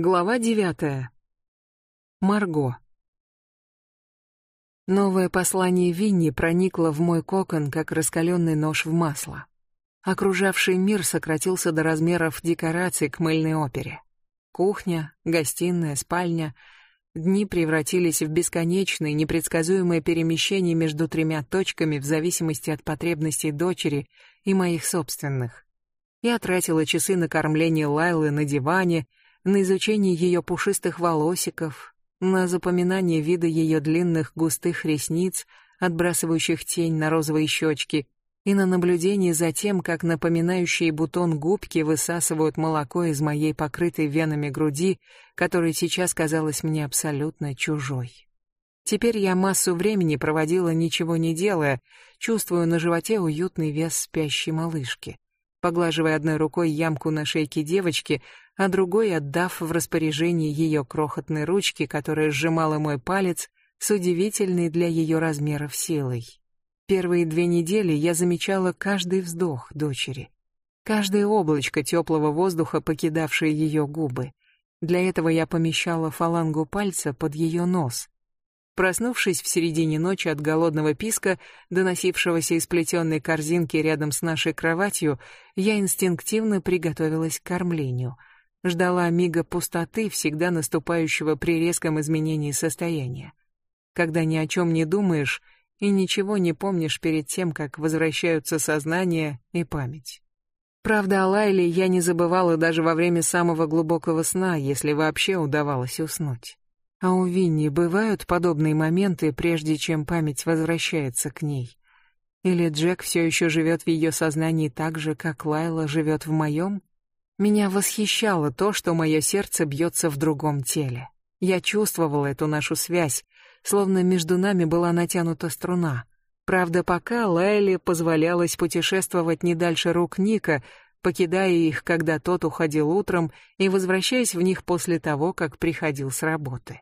Глава девятая. Марго. Новое послание Винни проникло в мой кокон, как раскаленный нож в масло. Окружавший мир сократился до размеров декораций к мыльной опере. Кухня, гостиная, спальня. Дни превратились в бесконечные, непредсказуемые перемещения между тремя точками в зависимости от потребностей дочери и моих собственных. Я тратила часы на кормление Лайлы на диване, на изучение ее пушистых волосиков, на запоминание вида ее длинных густых ресниц, отбрасывающих тень на розовые щечки, и на наблюдение за тем, как напоминающие бутон губки высасывают молоко из моей покрытой венами груди, которая сейчас казалась мне абсолютно чужой. Теперь я массу времени проводила ничего не делая, чувствуя на животе уютный вес спящей малышки поглаживая одной рукой ямку на шейке девочки, а другой отдав в распоряжение ее крохотной ручки, которая сжимала мой палец с удивительной для ее размеров силой. Первые две недели я замечала каждый вздох дочери, каждое облачко теплого воздуха, покидавшее ее губы. Для этого я помещала фалангу пальца под ее нос, Проснувшись в середине ночи от голодного писка, доносившегося из плетеной корзинки рядом с нашей кроватью, я инстинктивно приготовилась к кормлению. Ждала мига пустоты, всегда наступающего при резком изменении состояния. Когда ни о чем не думаешь и ничего не помнишь перед тем, как возвращаются сознание и память. Правда, о Лайле я не забывала даже во время самого глубокого сна, если вообще удавалось уснуть. А у Винни бывают подобные моменты, прежде чем память возвращается к ней. Или Джек все еще живет в ее сознании так же, как Лайла живет в моем? Меня восхищало то, что мое сердце бьется в другом теле. Я чувствовала эту нашу связь, словно между нами была натянута струна. Правда, пока Лайле позволялось путешествовать не дальше рук Ника, покидая их, когда тот уходил утром, и возвращаясь в них после того, как приходил с работы.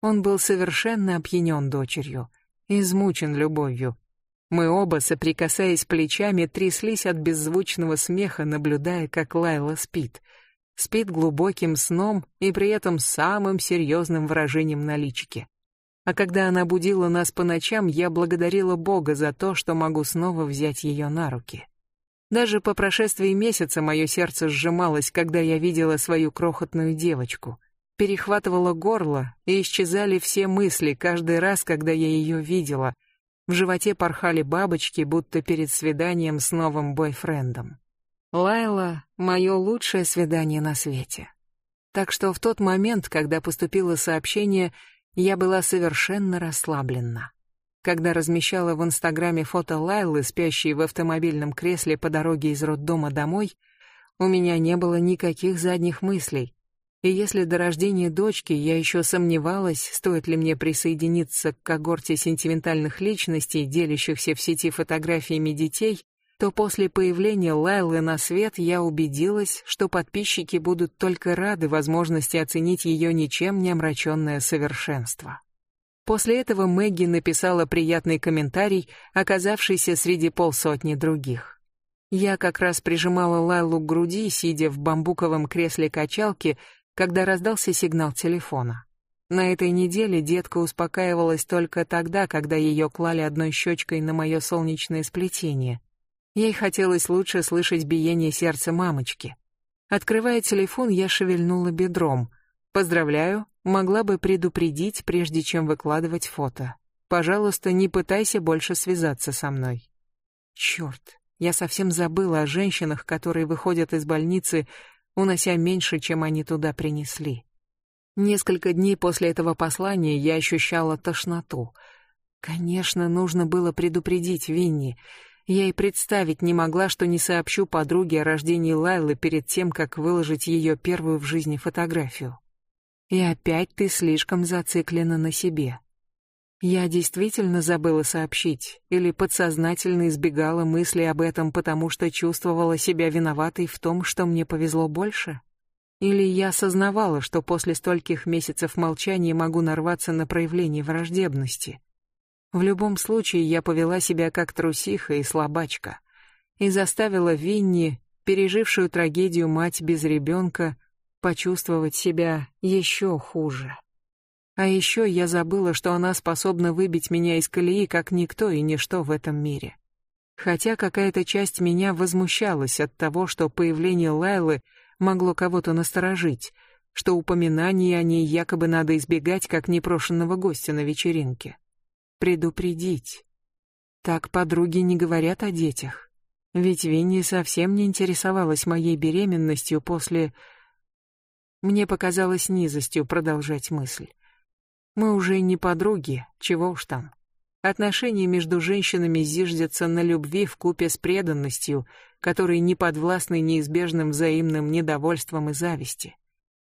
Он был совершенно опьянен дочерью, измучен любовью. Мы оба, соприкасаясь плечами, тряслись от беззвучного смеха, наблюдая, как Лайла спит. Спит глубоким сном и при этом самым серьезным выражением на личике. А когда она будила нас по ночам, я благодарила Бога за то, что могу снова взять ее на руки. Даже по прошествии месяца мое сердце сжималось, когда я видела свою крохотную девочку — перехватывало горло, и исчезали все мысли каждый раз, когда я ее видела. В животе порхали бабочки, будто перед свиданием с новым бойфрендом. Лайла — мое лучшее свидание на свете. Так что в тот момент, когда поступило сообщение, я была совершенно расслаблена. Когда размещала в Инстаграме фото Лайлы, спящей в автомобильном кресле по дороге из роддома домой, у меня не было никаких задних мыслей. И если до рождения дочки я еще сомневалась, стоит ли мне присоединиться к когорте сентиментальных личностей, делящихся в сети фотографиями детей, то после появления Лайлы на свет я убедилась, что подписчики будут только рады возможности оценить ее ничем не омраченное совершенство. После этого Мэгги написала приятный комментарий, оказавшийся среди полсотни других. Я как раз прижимала Лайлу к груди, сидя в бамбуковом кресле качалки, когда раздался сигнал телефона. На этой неделе детка успокаивалась только тогда, когда ее клали одной щечкой на мое солнечное сплетение. Ей хотелось лучше слышать биение сердца мамочки. Открывая телефон, я шевельнула бедром. «Поздравляю, могла бы предупредить, прежде чем выкладывать фото. Пожалуйста, не пытайся больше связаться со мной». Черт, я совсем забыла о женщинах, которые выходят из больницы унося меньше, чем они туда принесли. Несколько дней после этого послания я ощущала тошноту. Конечно, нужно было предупредить Винни. Я и представить не могла, что не сообщу подруге о рождении Лайлы перед тем, как выложить ее первую в жизни фотографию. И опять ты слишком зациклена на себе. Я действительно забыла сообщить или подсознательно избегала мысли об этом, потому что чувствовала себя виноватой в том, что мне повезло больше? Или я осознавала, что после стольких месяцев молчания могу нарваться на проявление враждебности? В любом случае, я повела себя как трусиха и слабачка и заставила Винни, пережившую трагедию мать без ребенка, почувствовать себя еще хуже. А еще я забыла, что она способна выбить меня из колеи, как никто и ничто в этом мире. Хотя какая-то часть меня возмущалась от того, что появление Лайлы могло кого-то насторожить, что упоминание о ней якобы надо избегать как непрошенного гостя на вечеринке. Предупредить. Так подруги не говорят о детях. Ведь Винни совсем не интересовалась моей беременностью после... Мне показалось низостью продолжать мысль. Мы уже не подруги, чего уж там. Отношения между женщинами зиждятся на любви в купе с преданностью, которые не подвластны неизбежным взаимным недовольством и зависти.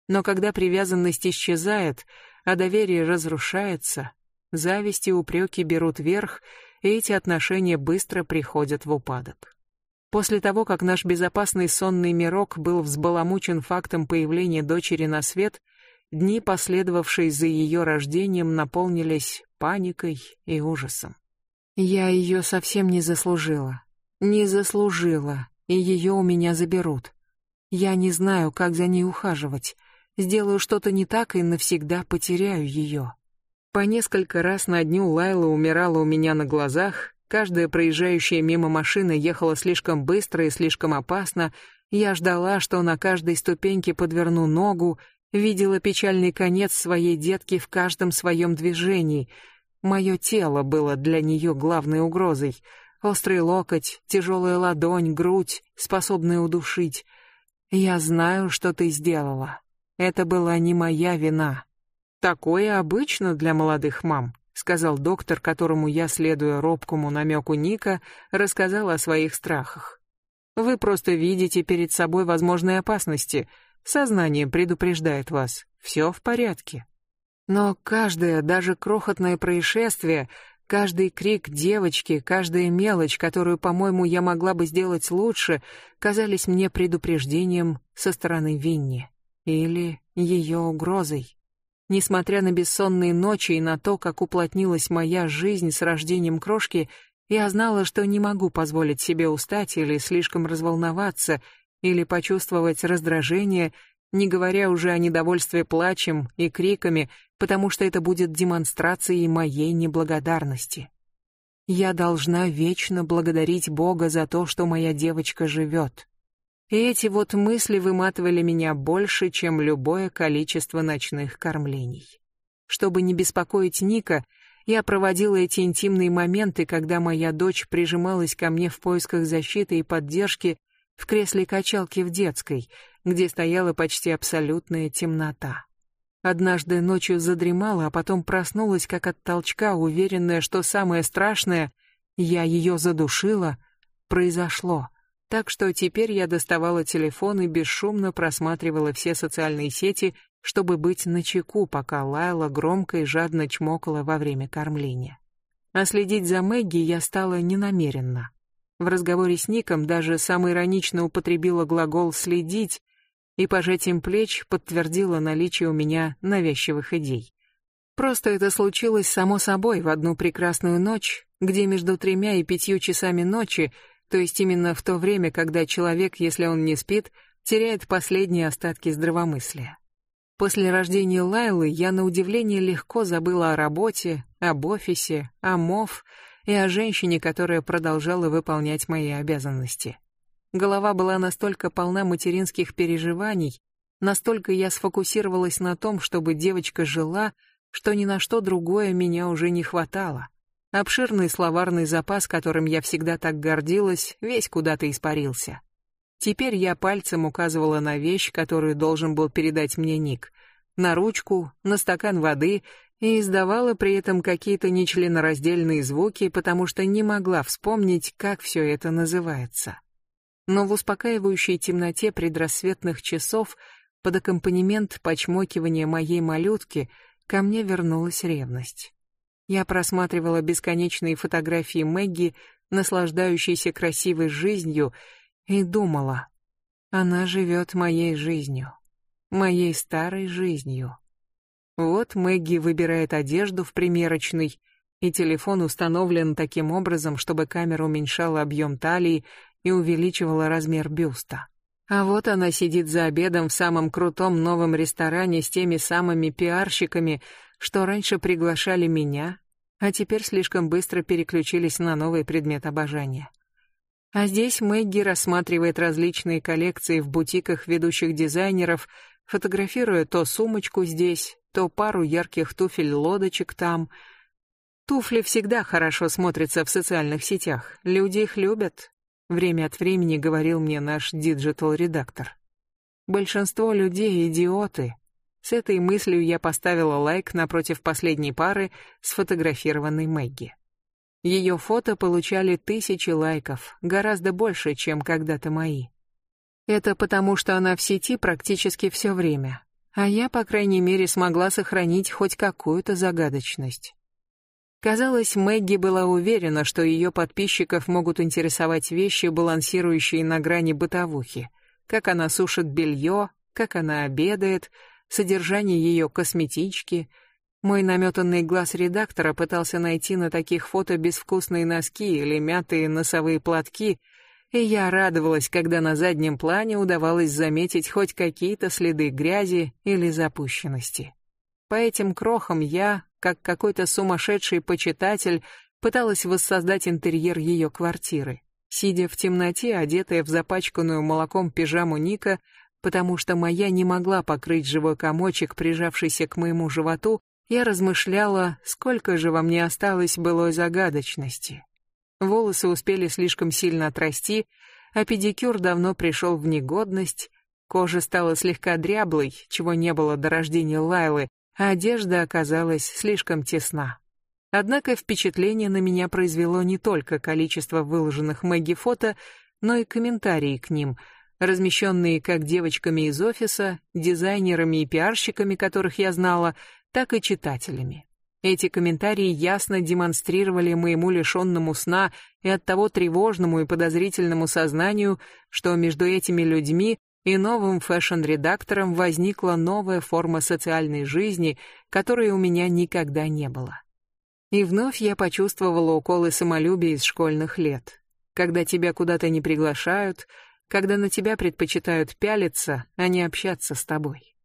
Но когда привязанность исчезает, а доверие разрушается, зависть и упреки берут верх, и эти отношения быстро приходят в упадок. После того, как наш безопасный сонный мирок был взбаламучен фактом появления дочери на свет, Дни, последовавшие за ее рождением, наполнились паникой и ужасом. Я ее совсем не заслужила. Не заслужила, и ее у меня заберут. Я не знаю, как за ней ухаживать. Сделаю что-то не так и навсегда потеряю ее. По несколько раз на дню Лайла умирала у меня на глазах, каждая проезжающая мимо машина ехала слишком быстро и слишком опасно, я ждала, что на каждой ступеньке подверну ногу, видела печальный конец своей детки в каждом своем движении. Мое тело было для нее главной угрозой. Острый локоть, тяжелая ладонь, грудь, способная удушить. Я знаю, что ты сделала. Это была не моя вина. Такое обычно для молодых мам, сказал доктор, которому я, следуя робкому намеку Ника, рассказал о своих страхах. Вы просто видите перед собой возможные опасности — Сознание предупреждает вас. Все в порядке. Но каждое, даже крохотное происшествие, каждый крик девочки, каждая мелочь, которую, по-моему, я могла бы сделать лучше, казались мне предупреждением со стороны Винни. Или ее угрозой. Несмотря на бессонные ночи и на то, как уплотнилась моя жизнь с рождением крошки, я знала, что не могу позволить себе устать или слишком разволноваться, или почувствовать раздражение, не говоря уже о недовольстве плачем и криками, потому что это будет демонстрацией моей неблагодарности. Я должна вечно благодарить Бога за то, что моя девочка живет. И эти вот мысли выматывали меня больше, чем любое количество ночных кормлений. Чтобы не беспокоить Ника, я проводила эти интимные моменты, когда моя дочь прижималась ко мне в поисках защиты и поддержки, в кресле качалки в детской, где стояла почти абсолютная темнота. Однажды ночью задремала, а потом проснулась как от толчка, уверенная, что самое страшное — я ее задушила — произошло. Так что теперь я доставала телефон и бесшумно просматривала все социальные сети, чтобы быть начеку, пока Лайла громко и жадно чмокала во время кормления. А следить за Мэгги я стала ненамеренно. В разговоре с Ником даже самый иронично употребила глагол «следить» и пожатием плеч подтвердила наличие у меня навязчивых идей. Просто это случилось само собой в одну прекрасную ночь, где между тремя и пятью часами ночи, то есть именно в то время, когда человек, если он не спит, теряет последние остатки здравомыслия. После рождения Лайлы я на удивление легко забыла о работе, об офисе, о МОВ и о женщине, которая продолжала выполнять мои обязанности. Голова была настолько полна материнских переживаний, настолько я сфокусировалась на том, чтобы девочка жила, что ни на что другое меня уже не хватало. Обширный словарный запас, которым я всегда так гордилась, весь куда-то испарился. Теперь я пальцем указывала на вещь, которую должен был передать мне Ник. На ручку, на стакан воды и издавала при этом какие-то нечленораздельные звуки, потому что не могла вспомнить, как все это называется. Но в успокаивающей темноте предрассветных часов под аккомпанемент почмокивания моей малютки ко мне вернулась ревность. Я просматривала бесконечные фотографии Мэгги, наслаждающейся красивой жизнью, и думала, она живет моей жизнью, моей старой жизнью. Вот Мэгги выбирает одежду в примерочной, и телефон установлен таким образом, чтобы камера уменьшала объем талии и увеличивала размер бюста. А вот она сидит за обедом в самом крутом новом ресторане с теми самыми пиарщиками, что раньше приглашали меня, а теперь слишком быстро переключились на новый предмет обожания. А здесь Мэгги рассматривает различные коллекции в бутиках ведущих дизайнеров, фотографируя то сумочку здесь, то пару ярких туфель-лодочек там. Туфли всегда хорошо смотрятся в социальных сетях, люди их любят, время от времени говорил мне наш digital-редактор. Большинство людей идиоты. С этой мыслью я поставила лайк напротив последней пары, сфотографированной Мэгги. Ее фото получали тысячи лайков, гораздо больше, чем когда-то мои. Это потому, что она в сети практически все время, а я, по крайней мере, смогла сохранить хоть какую-то загадочность. Казалось, Мэгги была уверена, что ее подписчиков могут интересовать вещи, балансирующие на грани бытовухи. Как она сушит белье, как она обедает, содержание ее косметички. Мой наметанный глаз редактора пытался найти на таких фото безвкусные носки или мятые носовые платки, и я радовалась, когда на заднем плане удавалось заметить хоть какие-то следы грязи или запущенности. По этим крохам я, как какой-то сумасшедший почитатель, пыталась воссоздать интерьер ее квартиры, сидя в темноте, одетая в запачканную молоком пижаму Ника, потому что моя не могла покрыть живой комочек, прижавшийся к моему животу, я размышляла, сколько же во мне осталось былой загадочности. Волосы успели слишком сильно отрасти, а педикюр давно пришел в негодность, кожа стала слегка дряблой, чего не было до рождения Лайлы, а одежда оказалась слишком тесна. Однако впечатление на меня произвело не только количество выложенных Мэгги фото, но и комментарии к ним, размещенные как девочками из офиса, дизайнерами и пиарщиками, которых я знала, так и читателями. Эти комментарии ясно демонстрировали моему лишенному сна и оттого тревожному и подозрительному сознанию, что между этими людьми и новым фэшн-редактором возникла новая форма социальной жизни, которой у меня никогда не было. И вновь я почувствовала уколы самолюбия из школьных лет. Когда тебя куда-то не приглашают, когда на тебя предпочитают пялиться, а не общаться с тобой.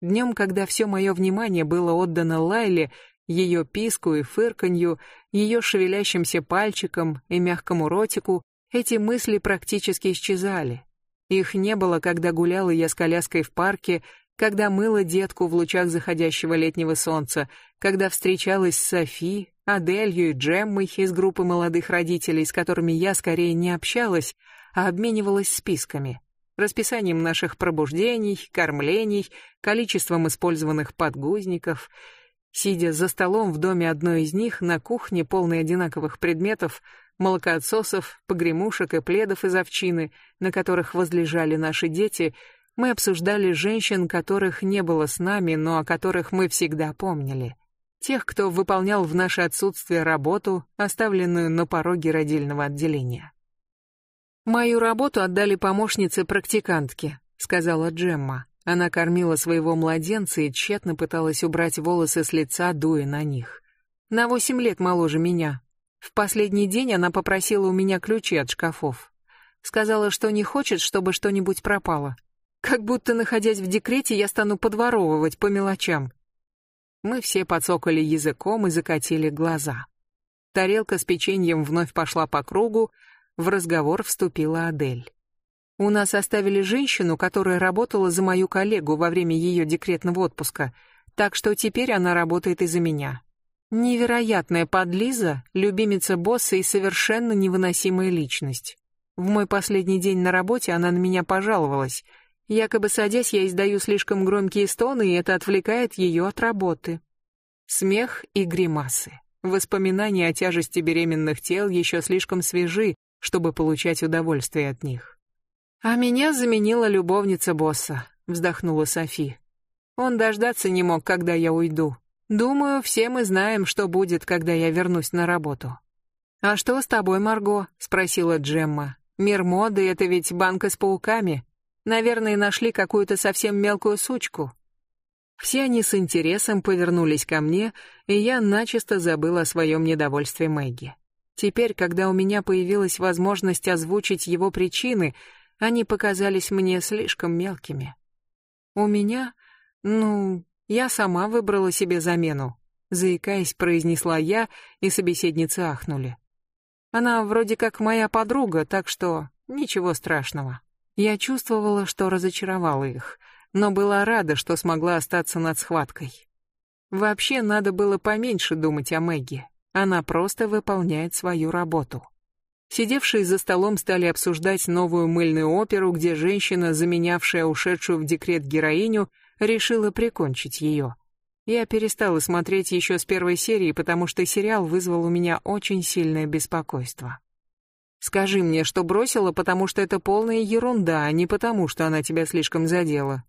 Днем, когда все мое внимание было отдано Лайле, ее писку и фырканью, ее шевелящимся пальчиком и мягкому ротику, эти мысли практически исчезали, их не было, когда гуляла я с коляской в парке, когда мыла детку в лучах заходящего летнего солнца, когда встречалась с Софи, Аделью и Джеммой из группы молодых родителей, с которыми я скорее не общалась, а обменивалась списками, расписанием наших пробуждений, кормлений, количеством использованных подгузников. Сидя за столом в доме одной из них, на кухне, полной одинаковых предметов, молокоотсосов, погремушек и пледов из овчины, на которых возлежали наши дети, мы обсуждали женщин, которых не было с нами, но о которых мы всегда помнили. Тех, кто выполнял в наше отсутствие работу, оставленную на пороге родильного отделения. «Мою работу отдали помощнице-практикантке», — сказала Джемма. Она кормила своего младенца и тщетно пыталась убрать волосы с лица, дуя на них. «На восемь лет моложе меня, в последний день она попросила у меня ключи от шкафов. Сказала, что не хочет, чтобы что-нибудь пропало. Как будто, находясь в декрете, я стану подворовывать по мелочам. Мы все подсокали языком и закатили глаза. Тарелка с печеньем вновь пошла по кругу, в разговор вступила Адель. У нас оставили женщину, которая работала за мою коллегу во время ее декретного отпуска, так что теперь она работает и за меня. Невероятная подлиза, любимица босса и совершенно невыносимая личность. В мой последний день на работе она на меня пожаловалась. Якобы садясь, я издаю слишком громкие стоны, и это отвлекает ее от работы. Смех и гримасы. Воспоминания о тяжести беременных тел еще слишком свежи, чтобы получать удовольствие от них. А меня заменила любовница босса, вздохнула Софи. Он дождаться не мог, когда я уйду. Думаю, все мы знаем, что будет, когда я вернусь на работу. А что с тобой, Марго? спросила Джемма. Мир моды это ведь банка с пауками. Наверное, нашли какую-то совсем мелкую сучку. Все они с интересом повернулись ко мне, и я начисто забыла о своем недовольстве Мэгги. Теперь, когда у меня появилась возможность озвучить его причины, они показались мне слишком мелкими. У меня, ну, я сама выбрала себе замену, заикаясь, произнесла я, и собеседницы ахнули. Она вроде как моя подруга, так что ничего страшного. Я чувствовала, что разочаровала их, но была рада, что смогла остаться над схваткой. Вообще надо было поменьше думать о Мэгги. Она просто выполняет свою работу. Сидевшие за столом стали обсуждать новую мыльную оперу, где женщина, заменявшая ушедшую в декрет героиню, решила прикончить ее. Я перестала смотреть еще с первой серии, потому что сериал вызвал у меня очень сильное беспокойство. Скажи мне, что бросила, потому что это полная ерунда, а не потому, что она тебя слишком задела,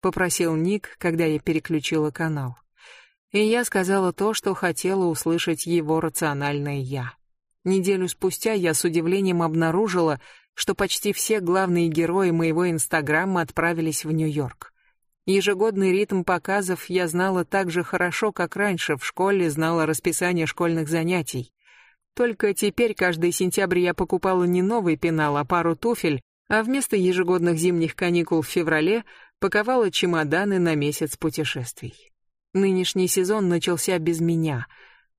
попросил Ник, когда я переключила канал. И я сказала то, что хотела услышать его рациональное я. Неделю спустя я с удивлением обнаружила, что почти все главные герои моего Инстаграма отправились в Нью-Йорк. Ежегодный ритм показов я знала так же хорошо, как раньше в школе знала расписание школьных занятий. Только теперь каждый сентябрь я покупала не новый пенал, а пару туфель, а вместо ежегодных зимних каникул в феврале паковала чемоданы на месяц путешествий. Нынешний сезон начался без меня —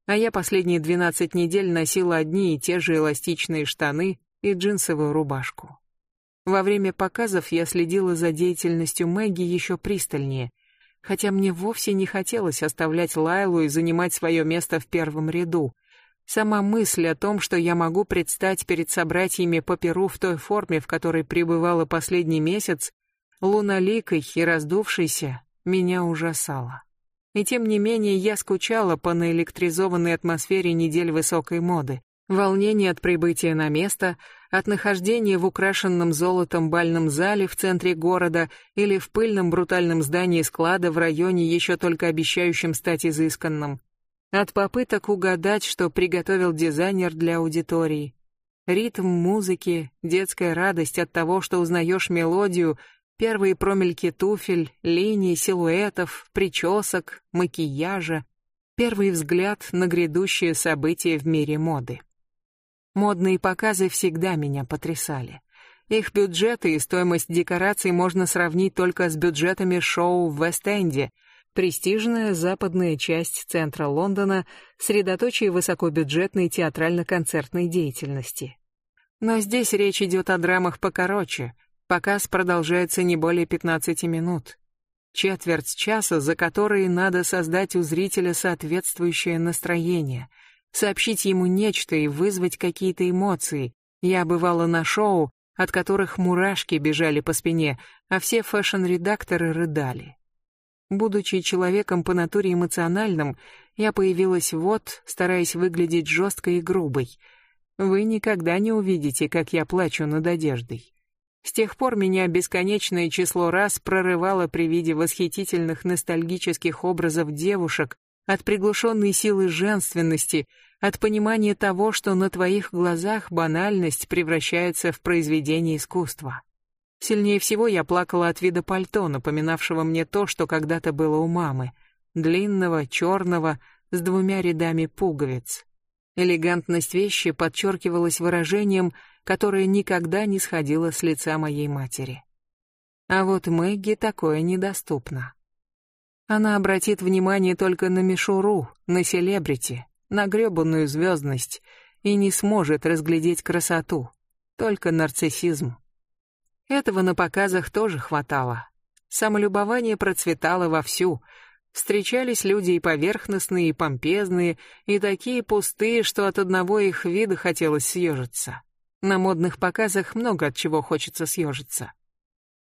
а я последние 12 недель носила одни и те же эластичные штаны и джинсовую рубашку. Во время показов я следила за деятельностью Мэгги еще пристальнее, хотя мне вовсе не хотелось оставлять Лайлу и занимать свое место в первом ряду. Сама мысль о том, что я могу предстать перед собратьями по Перу в той форме, в которой пребывала последний месяц, луналикой и раздувшейся, меня ужасала. И тем не менее я скучала по наэлектризованной атмосфере недель высокой моды. Волнение от прибытия на место, от нахождения в украшенном золотом бальном зале в центре города или в пыльном брутальном здании склада в районе, еще только обещающем стать изысканным. От попыток угадать, что приготовил дизайнер для аудитории. Ритм музыки, детская радость от того, что узнаешь мелодию Первые промельки туфель, линий, силуэтов, причесок, макияжа. Первый взгляд на грядущее событие в мире моды. Модные показы всегда меня потрясали. Их бюджеты и стоимость декораций можно сравнить только с бюджетами шоу в Вест-Энде, престижная западная часть центра Лондона, средоточие высокобюджетной театрально-концертной деятельности. Но здесь речь идет о драмах покороче, Показ продолжается не более 15 минут. Четверть часа, за которые надо создать у зрителя соответствующее настроение, сообщить ему нечто и вызвать какие-то эмоции. Я бывала на шоу, от которых мурашки бежали по спине, а все фэшн-редакторы рыдали. Будучи человеком по натуре эмоциональным, я появилась вот, стараясь выглядеть жесткой и грубой. Вы никогда не увидите, как я плачу над одеждой. С тех пор меня бесконечное число раз прорывало при виде восхитительных ностальгических образов девушек, от приглушенной силы женственности, от понимания того, что на твоих глазах банальность превращается в произведение искусства. Сильнее всего я плакала от вида пальто, напоминавшего мне то, что когда-то было у мамы, длинного, черного, с двумя рядами пуговиц. Элегантность вещи подчеркивалась выражением, которое никогда не сходило с лица моей матери. А вот Мэгги такое недоступно. Она обратит внимание только на мишуру, на селебрити, на грёбаную звездность и не сможет разглядеть красоту, только нарциссизм. Этого на показах тоже хватало. Самолюбование процветало вовсю. Встречались люди и поверхностные, и помпезные, и такие пустые, что от одного их вида хотелось съежиться. На модных показах много от чего хочется съежиться.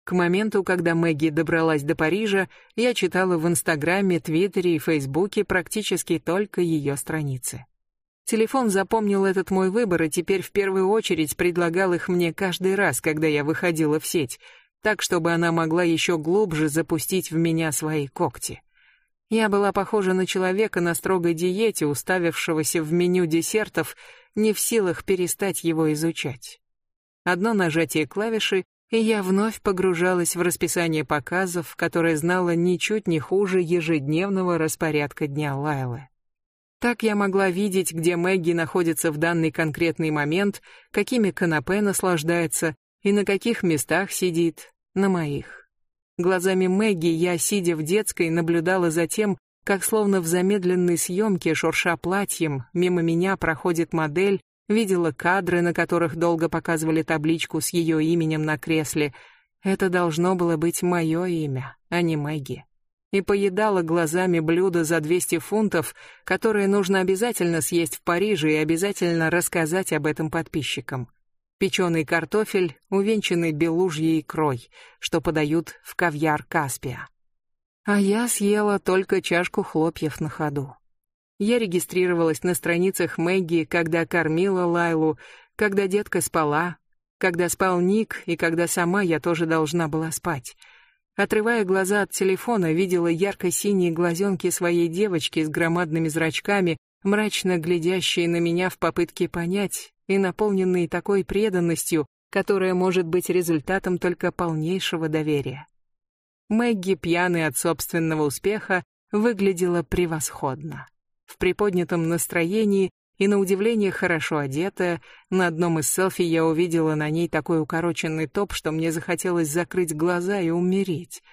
К моменту, когда Мэгги добралась до Парижа, я читала в Инстаграме, Твиттере и Фейсбуке практически только ее страницы. Телефон запомнил этот мой выбор и теперь в первую очередь предлагал их мне каждый раз, когда я выходила в сеть, так чтобы она могла еще глубже запустить в меня свои когти. Я была похожа на человека на строгой диете, уставившегося в меню десертов не в силах перестать его изучать. Одно нажатие клавиши, и я вновь погружалась в расписание показов, которое знала ничуть не хуже ежедневного распорядка дня Лайлы. Так я могла видеть, где Мэгги находится в данный конкретный момент, какими канапе наслаждается и на каких местах сидит, на моих. Глазами Мэгги я, сидя в детской, наблюдала за тем, как словно в замедленной съемке, шурша платьем, мимо меня проходит модель, видела кадры, на которых долго показывали табличку с ее именем на кресле. Это должно было быть мое имя, а не Мэгги. И поедала глазами блюдо за 200 фунтов, которое нужно обязательно съесть в Париже и обязательно рассказать об этом подписчикам. Печеный картофель, увенчанный белужьей икрой, что подают в кавьяр Каспия. А я съела только чашку хлопьев на ходу. Я регистрировалась на страницах Мэгги, когда кормила Лайлу, когда детка спала, когда спал Ник и когда сама я тоже должна была спать. Отрывая глаза от телефона, видела ярко-синие глазенки своей девочки с громадными зрачками, мрачно глядящие на меня в попытке понять и наполненные такой преданностью, которая может быть результатом только полнейшего доверия. Мэгги, пьяная от собственного успеха, выглядела превосходно в приподнятом настроении и на удивление хорошо одетая. На одном из селфи я увидела на ней такой укороченный топ, что мне захотелось закрыть глаза и умереть.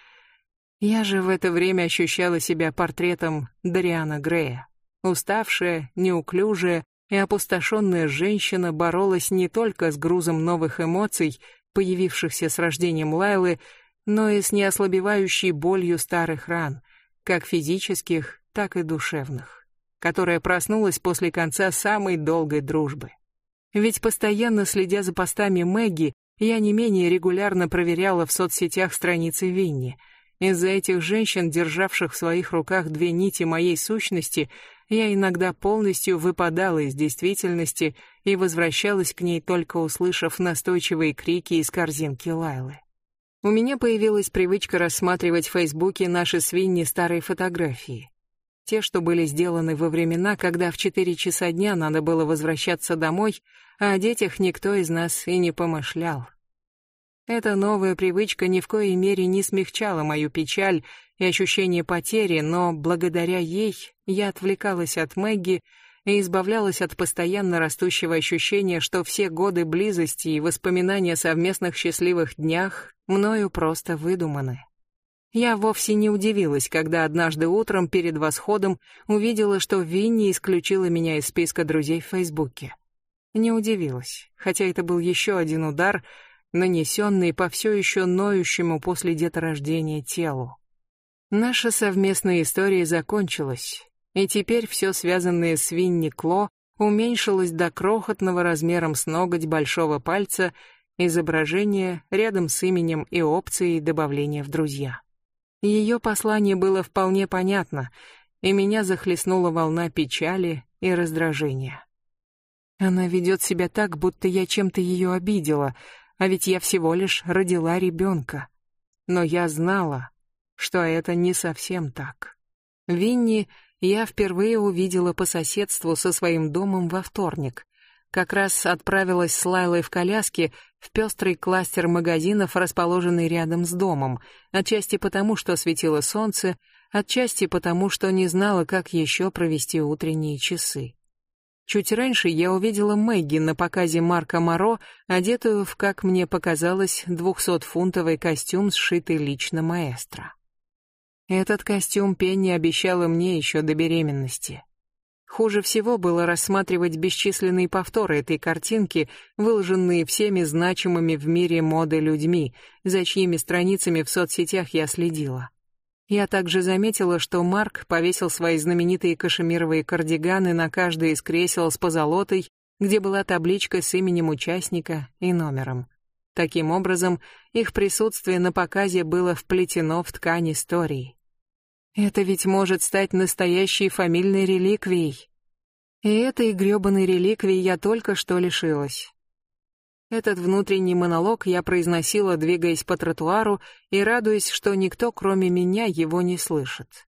Я же в это время ощущала себя портретом Дариана Грея. Уставшая, неуклюжая и опустошенная женщина боролась не только с грузом новых эмоций, появившихся с рождением Лайлы, но и с неослабевающей болью старых ран, как физических, так и душевных которая проснулась после конца самой долгой дружбы. Ведь постоянно следя за постами Мэгги, я не менее регулярно проверяла в соцсетях страницы Винни. Из-за этих женщин, державших в своих руках две нити моей сущности, я иногда полностью выпадала из действительности и возвращалась к ней только услышав настойчивые крики из корзинки Лайлы. У меня появилась привычка рассматривать в Фейсбуке наши свиньи старые фотографии. Те, что были сделаны во времена, когда в четыре часа дня надо было возвращаться домой, а о детях никто из нас и не помышлял. Эта новая привычка ни в коей мере не смягчала мою печаль и ощущение потери, но благодаря ей я отвлекалась от Мэгги и избавлялась от постоянно растущего ощущения, что все годы близости и воспоминания о совместных счастливых днях мною просто выдуманы. Я вовсе не удивилась, когда однажды утром перед восходом увидела, что Винни исключила меня из списка друзей в Фейсбуке. Не удивилась, хотя это был еще один удар, нанесенный по все еще ноющему после деторождения телу. Наша совместная история закончилась, и теперь все связанное с Винни Кло уменьшилось до крохотного размером с ноготь большого пальца изображения рядом с именем и опцией добавления в друзья. Ее послание было вполне понятно, и меня захлестнула волна печали и раздражения. Она ведет себя так, будто я чем-то ее обидела, а ведь я всего лишь родила ребенка. Но я знала, что это не совсем так. Винни я впервые увидела по соседству со своим домом во вторник, как раз отправилась с Лайлой в коляске в пестрый кластер магазинов, расположенный рядом с домом, отчасти потому, что светило солнце, отчасти потому, что не знала, как еще провести утренние часы. Чуть раньше я увидела Мэгги на показе Марка Моро, одетую в, как мне показалось, двухсотфунтовый костюм, сшитый лично маэстро. Этот костюм Пенни обещала мне еще до беременности. Хуже всего было рассматривать бесчисленные повторы этой картинки, выложенные всеми значимыми в мире моды людьми, за чьими страницами в соцсетях я следила. Я также заметила, что Марк повесил свои знаменитые кашемировые кардиганы на каждое из кресел с позолотой, где была табличка с именем участника и номером. Таким образом, их присутствие на показе было вплетено в ткань истории. Это ведь может стать настоящей фамильной реликвией. И этой грёбаной реликвии я только что лишилась. Этот внутренний монолог я произносила, двигаясь по тротуару и радуясь, что никто, кроме меня, его не слышит.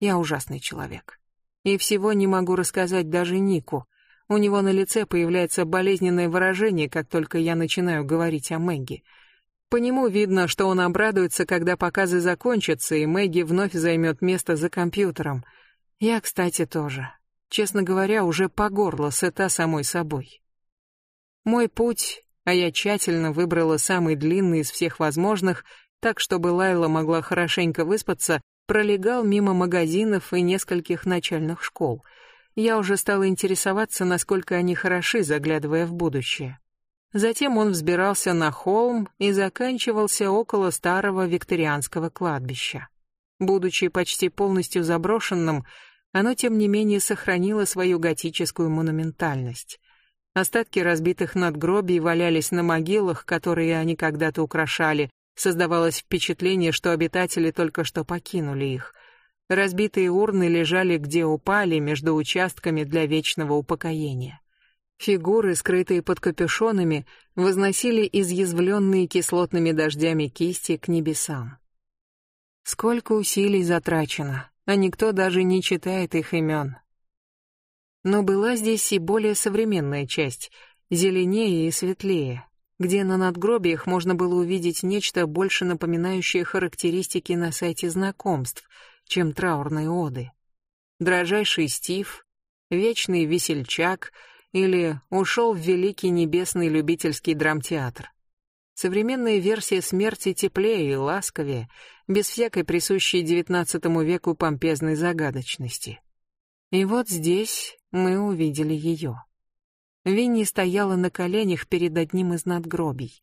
Я ужасный человек. И всего не могу рассказать даже Нику. У него на лице появляется болезненное выражение, как только я начинаю говорить о Мэгги — по нему видно, что он обрадуется, когда показы закончатся, и Мэгги вновь займет место за компьютером. Я, кстати, тоже. Честно говоря, уже по горло сыта самой собой. Мой путь а я тщательно выбрала самый длинный из всех возможных, так чтобы Лайла могла хорошенько выспаться, пролегал мимо магазинов и нескольких начальных школ. Я уже стала интересоваться, насколько они хороши, заглядывая в будущее. Затем он взбирался на холм и заканчивался около старого викторианского кладбища. Будучи почти полностью заброшенным, оно тем не менее сохранило свою готическую монументальность. Остатки разбитых надгробий валялись на могилах, которые они когда-то украшали. Создавалось впечатление, что обитатели только что покинули их. Разбитые урны лежали где упали, между участками для вечного упокоения. Фигуры, скрытые под капюшонами, возносили изъязвленные кислотными дождями кисти к небесам. Сколько усилий затрачено, а никто даже не читает их имен. Но была здесь и более современная часть, зеленее и светлее, где на надгробиях можно было увидеть нечто больше напоминающее характеристики на сайте знакомств, чем траурные оды. Дрожайший Стив, вечный весельчак — или ушел в великий небесный любительский драмтеатр. Современная версия смерти теплее и ласковее, без всякой присущей XIX веку помпезной загадочности. И вот здесь мы увидели ее. Винни стояла на коленях перед одним из надгробий,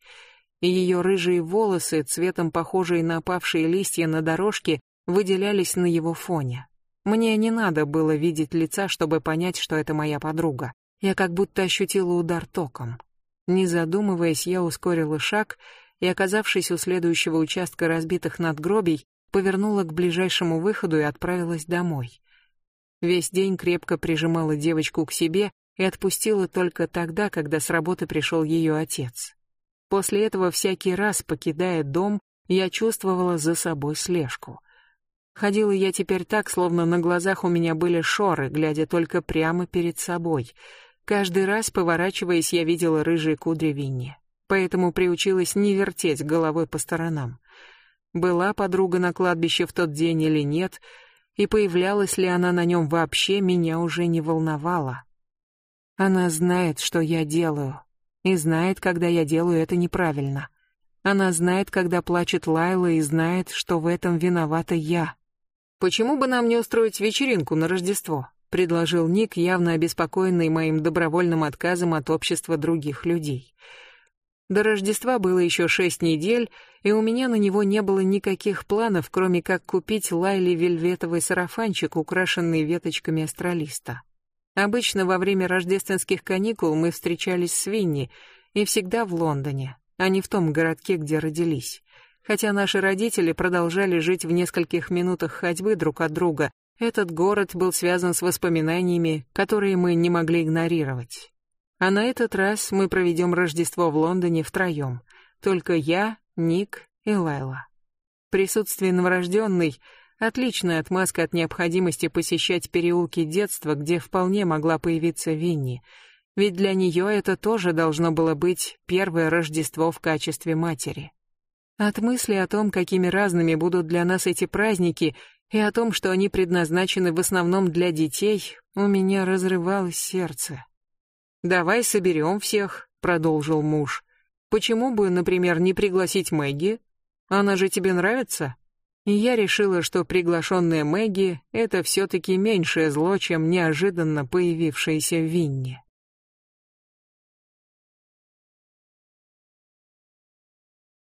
и ее рыжие волосы, цветом похожие на опавшие листья на дорожке, выделялись на его фоне. Мне не надо было видеть лица, чтобы понять, что это моя подруга. Я как будто ощутила удар током. Не задумываясь, я ускорила шаг и, оказавшись у следующего участка разбитых надгробий, повернула к ближайшему выходу и отправилась домой. Весь день крепко прижимала девочку к себе и отпустила только тогда, когда с работы пришел ее отец. После этого всякий раз, покидая дом, я чувствовала за собой слежку. Ходила я теперь так, словно на глазах у меня были шоры, глядя только прямо перед собой — Каждый раз, поворачиваясь, я видела рыжие кудри Винни, поэтому приучилась не вертеть головой по сторонам. Была подруга на кладбище в тот день или нет, и появлялась ли она на нем вообще, меня уже не волновало. Она знает, что я делаю, и знает, когда я делаю это неправильно. Она знает, когда плачет Лайла, и знает, что в этом виновата я. Почему бы нам не устроить вечеринку на Рождество? предложил Ник, явно обеспокоенный моим добровольным отказом от общества других людей. До Рождества было еще шесть недель, и у меня на него не было никаких планов, кроме как купить Лайле вельветовый сарафанчик, украшенный веточками астролиста. Обычно во время рождественских каникул мы встречались с Винни, и всегда в Лондоне, а не в том городке, где родились. Хотя наши родители продолжали жить в нескольких минутах ходьбы друг от друга, этот город был связан с воспоминаниями, которые мы не могли игнорировать. А на этот раз мы проведем Рождество в Лондоне втроем. Только я, Ник и Лайла. Присутствие новорожденной — отличная отмазка от необходимости посещать переулки детства, где вполне могла появиться Винни. Ведь для нее это тоже должно было быть первое Рождество в качестве матери. От мысли о том, какими разными будут для нас эти праздники, и о том, что они предназначены в основном для детей, у меня разрывалось сердце. «Давай соберем всех», — продолжил муж. «Почему бы, например, не пригласить Мэгги? Она же тебе нравится?» И я решила, что приглашенная Мэгги — это все-таки меньшее зло, чем неожиданно появившаяся Винни.